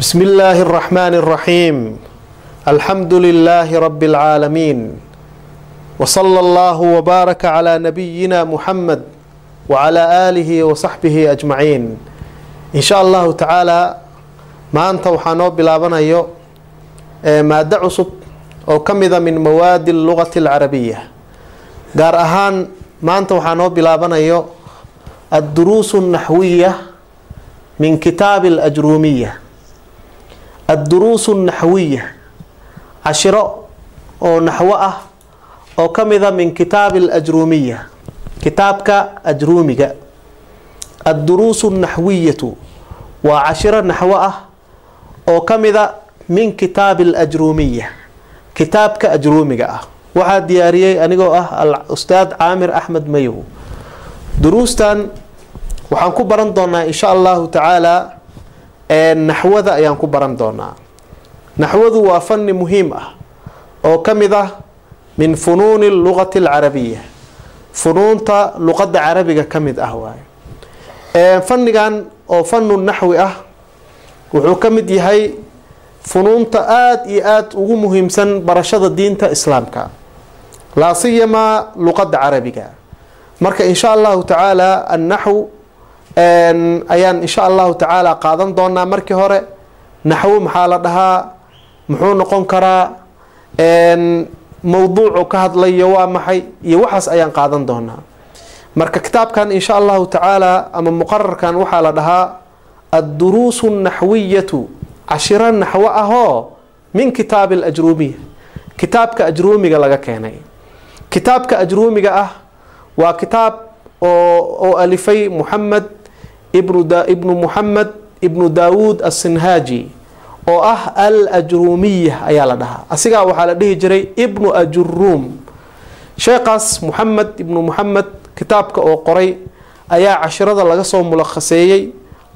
بسم الله الرحمن الرحيم الحمد لله رب العالمين وصلى الله وبارك على نبينا محمد وعلى آله وصحبه أجمعين إن شاء الله تعالى maanta waxaa noo bilaabanayo maado cusub oo ka mida min mawaadi lugati alcarabiya gaar ahaan maanta waxaa noo bilaabanayo adduruusu naxwiya min kitaabi alajruumiya adduruusu naxwiya cashiro oo naxwo ah oo ka mida min kitaabi alajruumiya kitaabka ajruumiga adduruusu naxwiyatu waa cashiro naxwo ah oo ka mida min kitaabi alajruumiya kitaabka ajruumiga ah waxaa diyaariyey anigoo ah al-ustaad caamir axmed mayow duruustan waxaan ku baran doonaa insha allahu tacaala naxwada ayaan ku baran doonaa. Naxwadu waa fani muhiim ah oo ka mid ah min funuuni lugati alcarabiya. Funuunta luqadda carabiga ka mid ah waaye fanigan oo fanu naxwi ah wuxuu ka mid yahay funuunta aada iyo aada ugu muhiimsan barashada diinta islaamka. Laa siyamaa luqadda carabiga. Marka insha allahu tacaala annaxw ayaan insha allahu tacaala qaadan doonaa markii hore. Naxwo maxaa la dhahaa? Muxuu noqon karaa? Mowduucu ka hadlayo waa maxay? Iyo waxaas ayaan qaadan doonaa marka kitaabkan insha allahu tacaala ama muqararkan waxaa la dhahaa adduruusu naxwiyatu. Cashiro naxwo ahoo min kitaabi alajruumiya kitaabka ajruumiga laga keenay. Kitaabka ajruumiga ah waa kitaab oo oo alifay muxamed ibnu muxamed ibnu daawuud assinhaaji oo ah al ajruumiya ayaa la dhahaa. Asigaa waxaa la dhihi jiray ibnu ajuruum sheekhaas muxamed ibnu muxamed kitaabka oo qoray ayaa cashirada laga soo mulakhaseeyey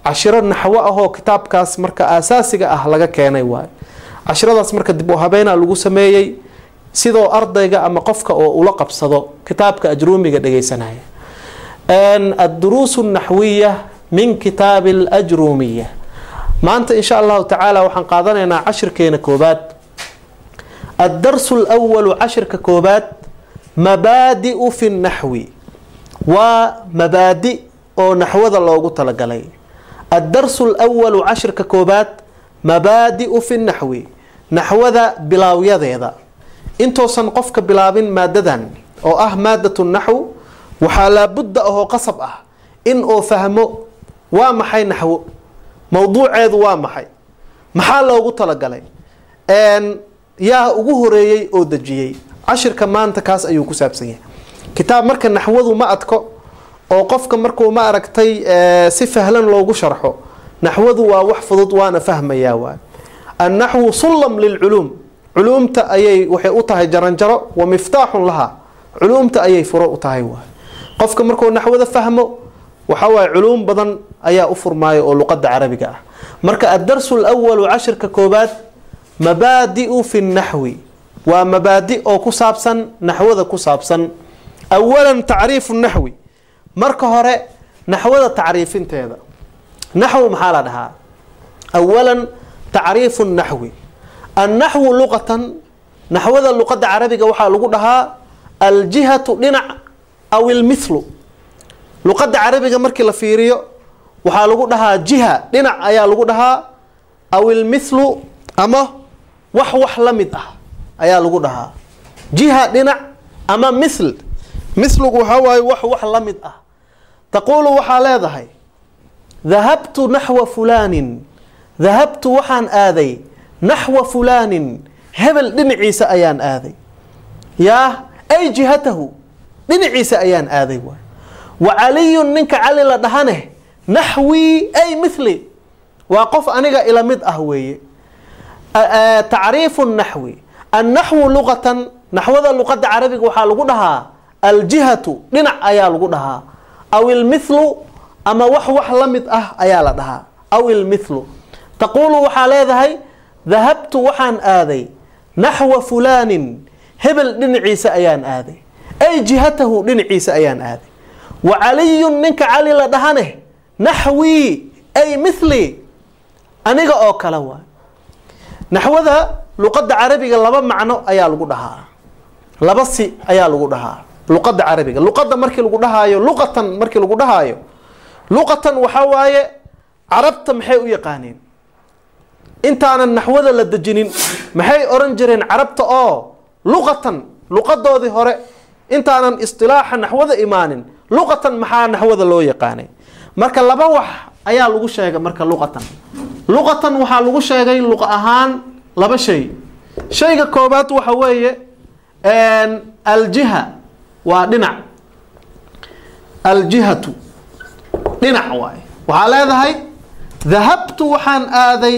cashiro naxwo ahoo kitaabkaas marka aasaasiga ah laga keenay waayo cashiradaas marka dib u habeynaa lagu sameeyey sidoo ardayga ama qofka oo ula qabsado kitaabka ajruumiga dhegeysanaya adduruusu naxwiya min kitaabi alajruumiya maanta insha allahu tacaala waxaan qaadanaynaa cashirkeena koobaad. Addarsu lwalu cashirka koobaad mabaadi'u fi naxwi waa mabaadi oo naxwada loogu talagalay. Addarsu lwalu cashirka koobaad mabaadi'u fi naxwi naxwada bilaawyadeeda intoosan qofka bilaabin maadadan oo ah maadatu naxw waxaa laabudda ahoo qasab ah in uu fahmo waa maxay naxwo mowduuceedu waa maxay? Maxaa loogu talagalay? Yaa ugu horeeyey oo dejiyey. Cashirka maanta kaas ayuu ku saabsan yahay. Kitaab marka naxwadu ma adko oo qofka markuu ma aragtay si fahlan loogu sharxo naxwadu waa wax fudud waana fahmayaa waay annaxwu sullam lilculuum. Culuumta ayay waxay u tahay jaranjaro wa miftaaxun lahaa culuumta ayay furo u tahay waay qofka markuu naxwada fahmo waxaa waaye culuum badan ayaa u furmaaya oo luqadda carabiga ah. Marka addarsu lwalu cashirka koobaad mabaadi'u fi naxwi waa mabaadi oo ku saabsan naxwada ku saabsan. Awalan tacriifu naxwi marka hore naxwada tacriifinteeda. Naxw maxaa la dhahaa? Awalan tacriifu naxwi annaxwu luqatan naxwada luqadda carabiga waxaa lagu dhahaa aljihatu dhinac aw ilmithlu luqadda carabiga markii la fiiriyo waxaa lagu dhahaa jiha dhinac ayaa lagu dhahaa aw ilmithlu ama wax wax la mid ah ayaa lagu dhahaa. Jiha dhinac ama mithl. Mithlugu waxaa waaye wax wax la mid ah. Taquulu waxaa leedahay dahabtu naxwa fulaanin. Dahabtu waxaan aaday naxwa fulaanin. Hebel dhinaciisa ayaan aaday. Yaa ay jihatahu dhinaciisa ayaan aaday waay. Wa caliyun ninka cali la dhahane naxwii ay mithli waa qof aniga ila mid ah weeye tacriifu naxwi annaxwu luqatan naxwada luqadda carabiga waxaa lagu dhahaa aljihatu dhinac ayaa lagu dhahaa aw ilmithlu ama wax wax la mid ah ayaa la dhahaa aw ilmithlu taquulu waxaa leedahay dahabtu waxaan aaday naxwa fulaanin hebel dhinaciisa ayaan aaday ay jihatahu dhinaciisa ayaan aaday wa caliyun ninka cali la dhahane naxwii ay mithli aniga oo kale waay naxwada luqadda carabiga laba macno ayaa lagu dhahaa laba si ayaa lagu dhahaa luqadda carabiga luqadda markii lagu dhahaayo luqatan markii lagu dhahaayo luqatan waxaa waaye carabta maxay u yaqaaneen intaanan naxwada la dejinin maxay oran jireen carabta oo luqatan luqadoodii hore intaanan istilaaxa naxwada imaanin luqatan maxaa naxwada loo yaqaanay marka laba wax ayaa lagu sheegay marka luqatan. Luqatan waxaa lagu sheegay luqa ahaan laba shay. Shayga koobaad waxa weeye aljiha waa dhinac. Aljihatu dhinac waaye. Waxaa leedahay dahabtu waxaan aaday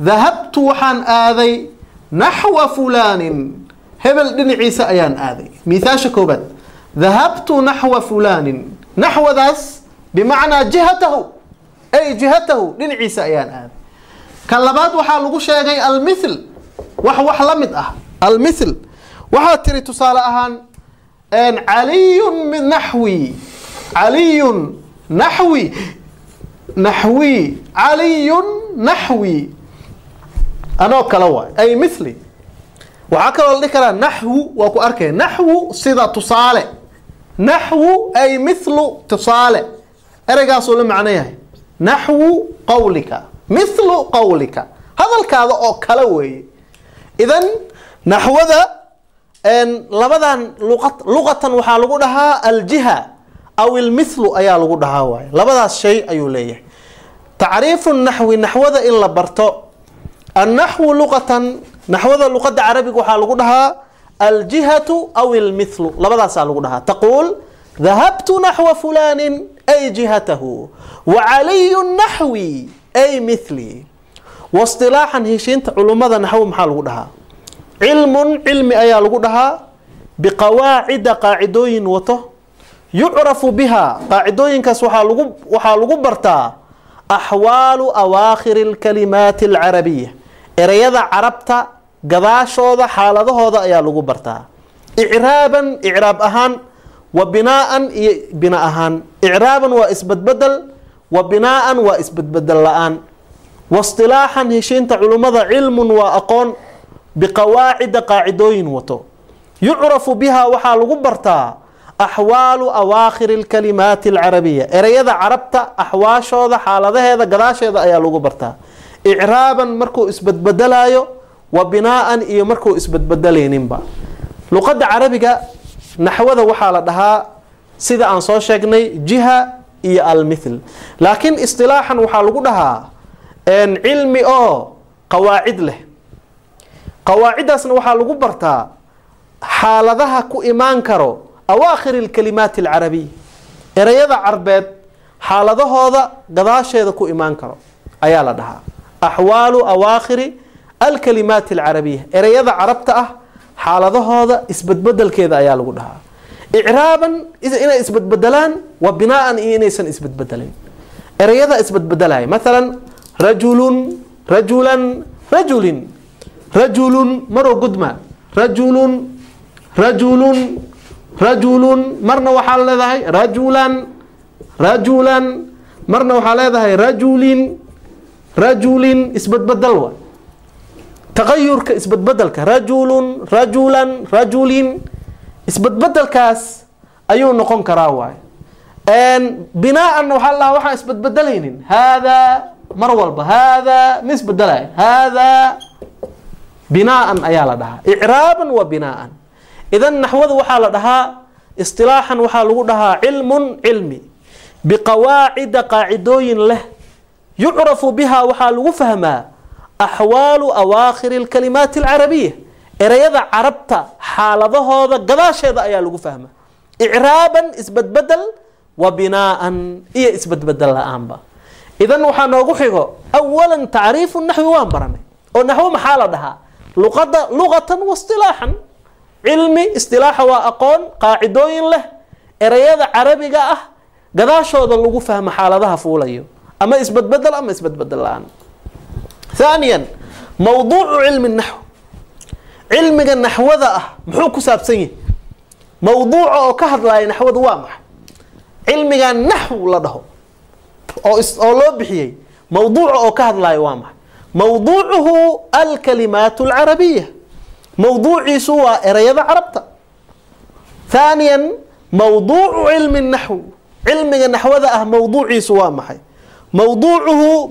dahabtu waxaan aaday naxwa fulaanin. Hebel dhinaciisa ayaan aaday. Mihaasha koobaad dahabtu naxwa fulaanin. Naxwadaas bimacnaa jihatahu. Ay jihatahu. Dhinaciisa ayaan aaday kan labaad waxaa lagu sheegay almithl wax wax la mid ah. Almithl waxaa tiri tusaale ahaan caliyun min naxwi. Caliyun naxwi. Naxwi. Caliyun naxwi. Anoo kale waay ay mithli. Waxaa kaloo la dhihi karaa naxwu waa ku arkaya naxwu sida tusaale. Naxwu ay mithlu tusaale ereygaasuu la macno yahay. Naxwu qawlika mithlu qawlika. Hadalkaada oo kale weeye. Idan naxwada labadan luqa luqatan waxaa lagu dhahaa aljiha aw ilmithlu ayaa lagu dhahaa waaye. Labadaas shay ayuu leeyahay. Tacriifu naxwi naxwada in la barto. Annaxwu luqatan naxwada luqada carabiga waxaa lagu dhahaa aljihatu aw ilmithlu. Labadaasaa lagu dhahaa. Taquul naxwa fulaanin ay jihatahu wa caliyun naxwi ay mithli waistilaaxan heshiinta culummada naxwo maxaa lagu dhahaa cilmun cilmi ayaa lagu dhahaa biqawaacida qaacidooyin wato yucrafu biha qaacidooyinkaas waxaa lagu waxaa lagu bartaa axwaalu awaakhiri alkalimaati alcarabiya ereyada carabta gadaashooda xaaladahooda ayaa lagu bartaa icraaban icraab ahaan wa binaaan iyo bina ahaan. Icraaban waa isbedbedel wa binaaan waa isbedbedel la'aan. Waistilaaxan heshiinta culummada cilmun waa aqoon biqawaacida qaacidooyin wato. Yucrafu biha waxaa lagu bartaa axwaalu awaakhiri alkalimaati alcarabiya ereyada carabta axwaashooda xaaladaheeda gadaasheeda ayaa lagu bartaa. Icraaban markuu isbedbedelaayo wa binaaan iyo markuu isbedbedelayninba luqadda carabiga naxwada waxaa la dhahaa sida aan soo sheegnay jiha iyo almithl laakiin istilaaxan waxaa lagu dhahaa cilmi oo qawaacid leh. Qawaaciddaasna waxaa lagu bartaa xaaladaha ku imaan karo awaakhir alkalimaati alcarabiya ereyada carbeed xaaladahooda gadaasheeda ku imaan karo ayaa la dhahaa. Axwaalu awaakhiri alkalimaati alcarabiya ereyada carabta ah xaaladahooda isbedbedelkeeda ayaa lagu dhahaa. Icraaban inay isbedbedelaan wa binaaan iyo inaysan isbedbedelin ereyada isbedbedelaya maalan rajulun rajulan rajulin rajulun maroo gudma rajulun rajulun rajulun marna waxaa leedahay rajulan rajulan marna waxaa leedahay rajulin rajulin isbedbedel wa taqayurka isbedbedelka rajulun rajulan rajulin. Isbedbedelkaas ayuu noqon karaa waay. Binaan waxaa lahaa waxaan isbedbedelaynin haadaa mar walba. Haadaa ma isbedelay haadaa binaan ayaa la dhahaa. Icraaban wa binaan. Idan naxwada waxaa la dhahaa istilaaxan waxaa lagu dhahaa cilmun cilmi. Biqawaacida qaacidooyin leh. Yucrafu biha waxaa lagu fahmaa axwaalu awaakhiri alkalimaati alcarabiya ereyada carabta xaaladahooda gadaasheeda ayaa lagu fahmaa icraaban isbedbedel wa binaaan iyo isbedbedel la'aanba idan waxaa noogu xigo awalan tacriifu naxwi waan baranay oo naxwo maxaa la dhahaa luqada luqatan waistilaaxan cilmi istilaaxa waa aqoon qaacidooyin leh ereyada carabiga ah gadaashooda lagu fahmo xaaladaha fuulayo ama isbedbedel ama isbedbedel la'aan haaniyan mawduucu cilmi naxw. Cilmiga naxwada ah muxuu ku saabsan yahay? Mawduuca oo ka hadlaya naxwada waa maxay cilmiga naxw la dhaho oo oo loo bixiyey mawduuca oo ka hadlaayo waa maxay mawduucuhu alkalimaat alcarabiya. Mawduuciisu waa ereyada carabta. Haaniyan mawduucu cilmi naxwi cilmiga naxwada ah mawduuciisu waa maxay? Mawduucuhu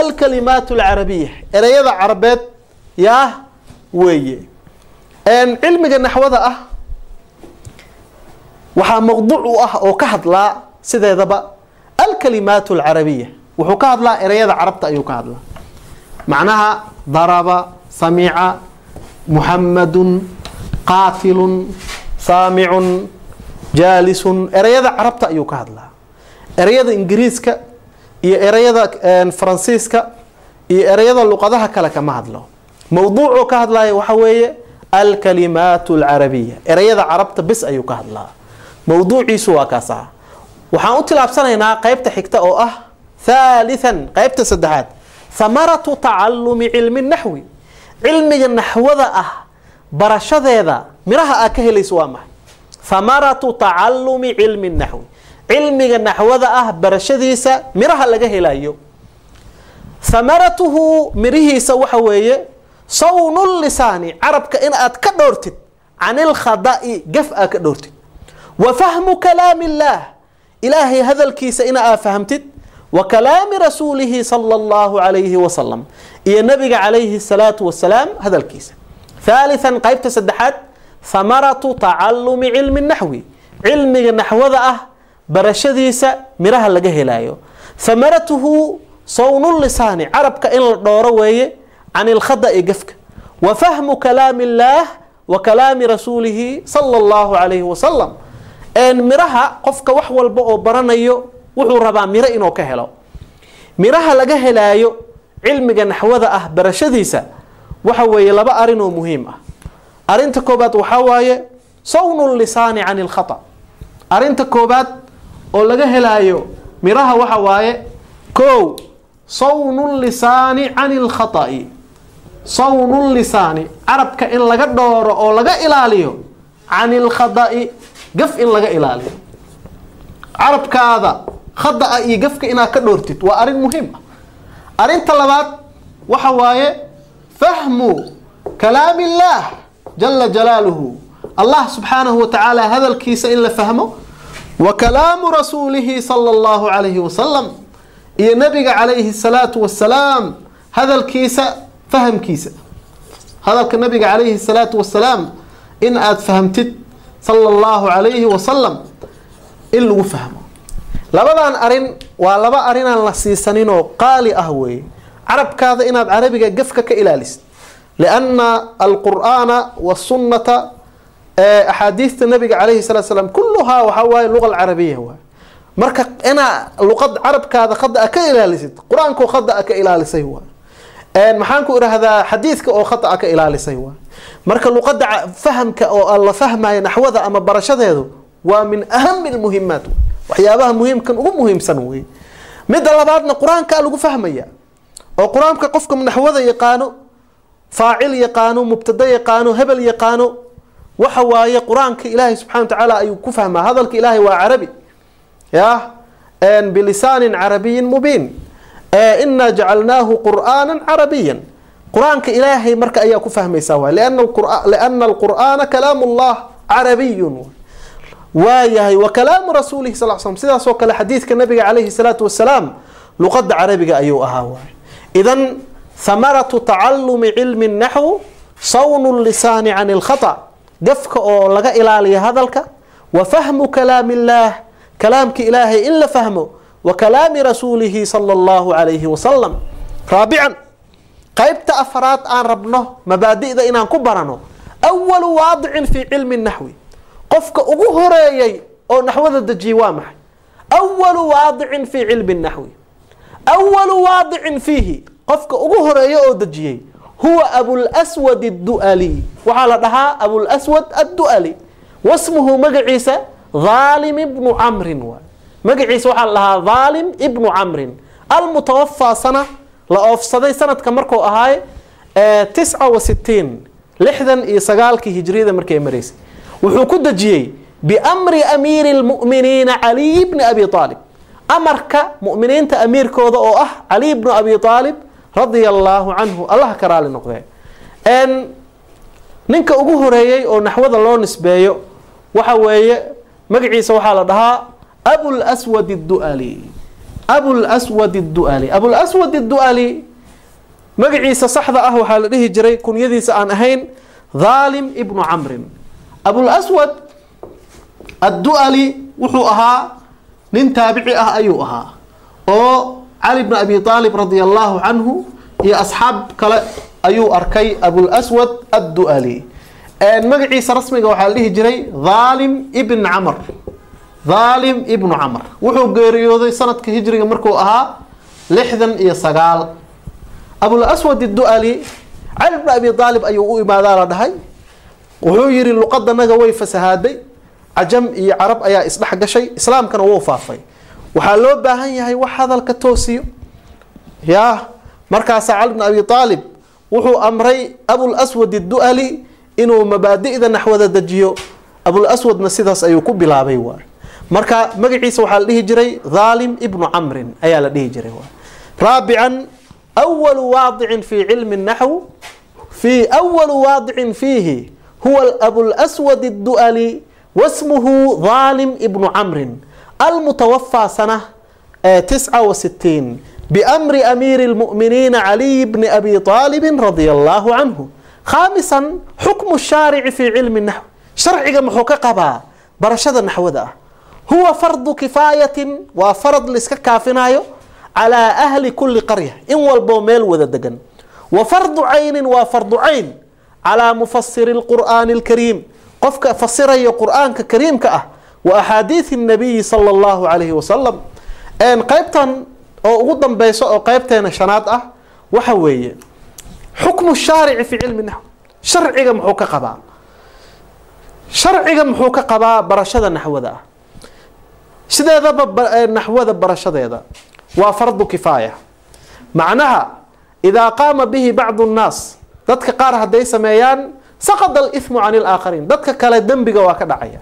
alkalimaat alcarabiya ereyada carabeed yaah weeye. Cilmiga naxwada ah waxaa mawduuc u ah oo ka hadlaa sideedaba alkalimaat alcarabiya wuxuu ka hadlaa ereyada carabta ayuu ka hadlaa. Macnaha daraba samica muxamadun qaatilun saamicun jaalisun ereyada carabta ayuu ka hadlaa. Ereyada ingiriiska iyo ereyada faransiiska iyo ereyada luqadaha kale kama hadlo. Mawduucuu ka hadlaya waxa weeye alkalimaat alcarabiya ereyada carabta bis ayuu ka hadlaa. Mawduuciisu waa kaas ah waxaan u tilaabsanaynaa qeybta xigta oo ah haalithan qeybta saddexaad. Hamaratu tacalumi cilmi naxwi. Cilmiga naxwada ah barashadeeda miraha aa ka helayso waa maxay? Hamaratu tacalumi cilmi naxwi cilmiga naxwada ah barashadiisa miraha laga helayo. Hamaratuhu mirihiisa waxa weeye sawnu lisaani carabka in aad ka dhowrtid can ilkhada'i gaf aad ka dhowrtid wa fahmu kalaami illaah ilaahay hadalkiisa ina aad fahamtid wa kalaami rasuulihi sala allahu calayhi wasalam iyo nabiga calayhi salaatu wasalaam hadalkiisa. Haalithan qeybta saddexaad hamaratu tacalumi cilmi naxwi cilmiga naxwada ah barashadiisa miraha laga helayo hamaratuhu sawnu lisaani carabka in la dhooro weeye can ilkhada'i gafka wa fahmu kalaami illaah wa kalaami rasuulihi sala allahu calayhi wasalam miraha qofka wax walba oo baranayo wuxuu rabaa miro inuu ka helo. Miraha laga helaayo cilmiga naxwada ah barashadiisa waxa weeye laba arrin oo muhiim ah. Arinta koobaad waxaa waaye sawnu lisaani can ilkhata arinta koobaad oo laga helaayo miraha waxa waaye kow sawnu lisaani can ilkhata'i sawnu lisaani carabka in laga dhooro oo laga ilaaliyo can ilkhada'i gaf in laga ilaaliyo. Carabkaada khada'a iyo gafka inaad ka dhoortid waa arrin muhiim ah. Arrinta labaad waxa waaye fahmu kalaami illaah jala jalaaluhu. Allah subxaanahu wa tacaala hadalkiisa in la fahmo wa kalaamu rasuulihi sala allahu calayhi wasalam iyo nabiga calayhi salaatu wasalaam hadalkiisa fahamkiisa. Hadalka nabiga calayhi salaatu wasalaam in aada fahamtid sala allahu calayhi wasalam in lagu fahmo. Labadan arrin waa laba arinaan la siisaninoo qaali ah weeye. Carabkaada inaad carabiga gafka ka ilaalisid. Lianna alqur'aana wasunnata axaadiista nabiga calayhi salatu salaam kulluhaa waxaa waaye luqa alcarabiya waay. Marka inaa luqad carabkaada khada ka ilaalisid qur'aankoo khada ka ilaalisay waay. Maxaan ku idhaahdaa xadiidka oo khata ka ilaalisay waay. Marka luqada fahamka oo la fahmayo naxwada ama barashadeedu waa min ahami lmuhimaat waxyaabaha muhiimkan ugu muhiimsan wey midda labaadna qur'aankaa lagu fahmaya oo qur'aanka qofka naxwada yaqaano faacil yaqaano mubtada yaqaano hebel yaqaano waxa waaye qur'aanka ilaahay subxana wa tacaala ayuu ku fahmaa. Hadalka ilaahay waa carabi. Ya? Bilisaanin carabiyin mubiin. Inaa jacalnaahu qur'aana carabiyan. Qur'aanka ilaahay marka ayaa ku fahmaysaa waay liana alqur'aana kalaam ullah carabiyun waayahay wa kalaamu rasuulihi sal slam sidaasoo kale xadiidka nabiga calayhi salaatu wasalaam luqada carabiga ayuu ahaa waay idan hamaratu tacalumi cilmi naxw sawnu lisaani can ilkhata gafka oo laga ilaaliya hadalka wa fahmu kalaami illaah kalaamka ilaahay in la fahmo wa kalaami rasuulihi sala allahu calayhi wasalam raabican qaybta afraad aan rabno mabaadi'da inaan ku barano awalu waadicin fii cilmi naxwi. Qofka ugu horeeyey oo naxwada dejiyey waa maxay? Awalu waadicin fii cilmi naxwi. Awalu waadicin fiihi. Qofka ugu horreeya oo dejiyey huwa abulswad addu'ali. Waxaa la dhahaa abulswad addu'ali. Wasmuhu magaciisa dhaalim ibnu camrin waay magaciisa waxaa la dhahaa dhaalim ibnu camrin almutawafaa sana la oofsaday sanadka markuu ahaay tisca wa sitiin lixdan iyo sagaalkii hijriyada markay maraysay wuxuu ku dejiyey biamri amiiri lmu'miniina caliy bni abi aalib amarka mu'miniinta amiirkooda oo ah cali bnu abi aalib radia allaahu canhu allah ka raali noqdee. Ninka ugu horeeyey oo naxwada loo nisbeeyo waxa weeye magaciisa waxaa la dhahaa abulswad duali abulswad duali abulswad duali magaciisa saxda ah waxaa la dhihi jiray kunyadiisa aan ahayn dhaalim ibnu camrin. Abulswad addu'ali wuxuu ahaa nin taabici ah ayuu ahaa oo cali bn abi aalib radia allahu canhu iyo asxaab kale ayuu arkay abulswad addu'ali. Magaciisa rasmiga waxaa la dhihi jiray dhaalim ibn camr dhaalim ibnu camr wuxuu geeriyooday sanadka hijriga markuu ahaa lixdan iyo sagaal. Abulswad addu'ali cali bn abi aalib ayuu u imaadaa la dhahay. Wuxuu yihi luqadanaga way fasahaaday cajam iyo carab ayaa isdhex gashay. Islaamkana wuu faafay waxaa loo baahan yahay wax hadalka toosiyo. Yaa markaasaa cali bn abi aalib wuxuu amray abulswad addu'ali inuu mabaadi'da naxwada dejiyo. Abulaswadna sidaas ayuu ku bilaabay waay marka magaciisa waxaa la dhihi jiray dhaalim ibnu camrin ayaa la dhihi jiray raabican awalu waadicin fi cilmi naxw fi awalu waadicin fiihi huwa abulswad addu'ali wasmuhu dhaalim ibnu camrin almutawafaa sana tisca wa sitiin biamri amiiri lmu'miniina caliy bni abi aalibin radia allahu canhu khaamisan xukmu shaarici fi cilmi naxw sharciga muxuu ka qabaa barashada naxwada ah huwa fardu kifaayatin waa farad laiska kaafinayo calaa ahli kuli qarya in walboo meel wada degan wa fardu caynin waa fardu cayn calaa wa axaadiidi nabiyi sala allahu calayhi wasalam qeybtan oo ugu dambeyso oo qeybteena shanaad ah waxa weeye xukmu shaarici fi cilmi naxw. Sharciga muxuu ka qabaa. Sharciga muxuu ka qabaa barashada naxwada. Ah sideedaba naxwada barashadeeda waa fardu kifaaya. Macnaha idaa qaama bihi bacdu nnaas dadka qaar hadday sameeyaan saqada alithmu can ilaakhariin dadka kale dembiga waa ka dhacaya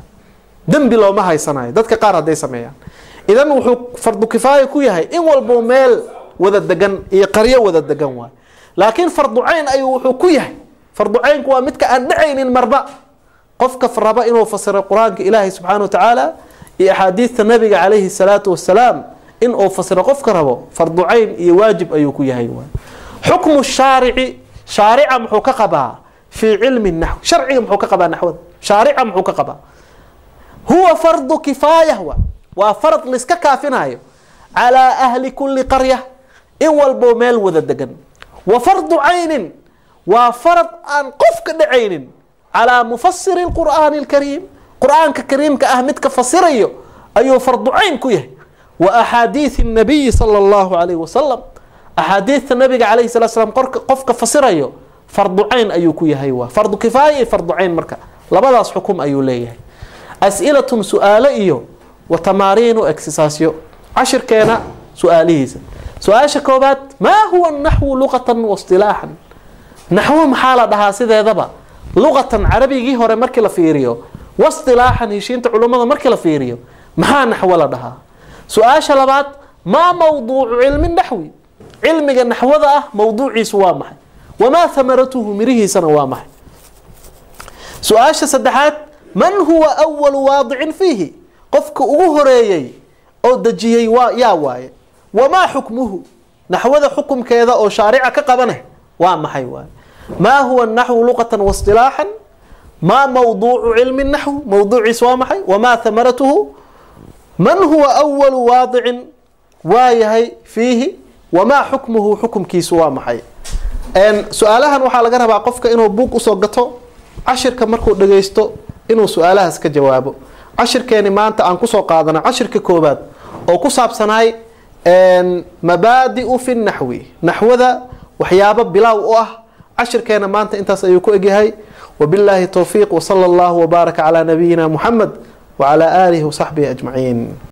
dembi looma haysanayo dadka qaar hadday sameeyaan. Idan wuxuu fardu kifaaya ku yahay in walbo meel wada degan iyo qaryo wada degan waay. Laakiin fardu ayuu wuxuu ku yahay. Fardu waa midka aan dhacaynin marba. Qofka raba inuu fasiro qur'aanka ilaahay subxaana wa tacaala iyo axaadiidta nabiga calayhi salaatu wasalaam in uu fasiro qofka rabo fardu iyo waajib ayuu ku yahay xukmu shaarici shaarica muxuu ka qabaa fii cilmi naxw sharciga muxuu ka qabaa naxwada shaarica muxuu ka qabaa huwa fardu kifaaya wa. Waa farad laiska kaafinayo calaa ahli kuli qarya in walbo meel wada degan wa fardu caynin. Waa farad aan qofka dhacaynin calaa mufasiri lqur'aani alkariim. Qur'aanka kariimka ah midka fasirayo ayuu fardu cayn ku yahay. Wa axaadiidi nabiyi sala allahu calayhi wasalam axaadiidta nabiga calayhi salatu slam qofka fasirayo fardu cayn ayuu ku yahay waa fardu kifaaya iyo fardu cayn marka. Labadaas xukum ayuu leeyahay as'ilatun su'aalo iyo wa tamaariinu exersaasyo cashirkeena su'aalihiisa. Su'aasha koobaad maa huwa naxwu luqatan waistilaaxan naxwo maxaa la dhahaa sideedaba? Luqatan carabigii hore markii la fiiriyo waistilaaxan heshiinta culummada markii la fiiriyo maxaa naxwo la dhahaa? Su'aasha labaad maa mawduucu cilmi naxwi? Cilmiga naxwada ah mawduuciisu waa maxay? Wamaa hamaratuhu mirihiisana waa maxay? Su'aasha saddexaad man huwa awalu waadicin fiihi? Qofka ugu horeeyey oo dejiyey yaa waaye. Wamaa xukmuhu? Naxwada xukumkeeda oo shaarica ka qabaneh waa maxay waaye? Maa huwa naxwu luqatan waistilaaxan maa mawduucu cilmi naxw mawduuciis waa maxay? Wamaa hamaratuhu man huwa awalu waadicin waa yahay fiihi? Wamaa xukmuhu? Xukumkiisu waa maxay? Su'aalahan waxaa laga rabaa qofka inuu buug u soo gato cashirka markuu dhagaysto inuu su'aalahaas ka jawaabo. Cashirkeeni maanta aan ku soo qaadana cashirka koobaad oo ku saabsanaay mabaadi'u fi naxwi. Naxwada waxyaabo bilaaw u ah. Cashirkeena maanta intaas ayuu ku egyahay wabilaahi towfiiq wsala allahu wbaaraka calaa nabiyina muxamed wcalaa aalihi wasaxbihi ajmaciin